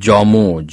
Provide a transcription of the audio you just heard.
যমজ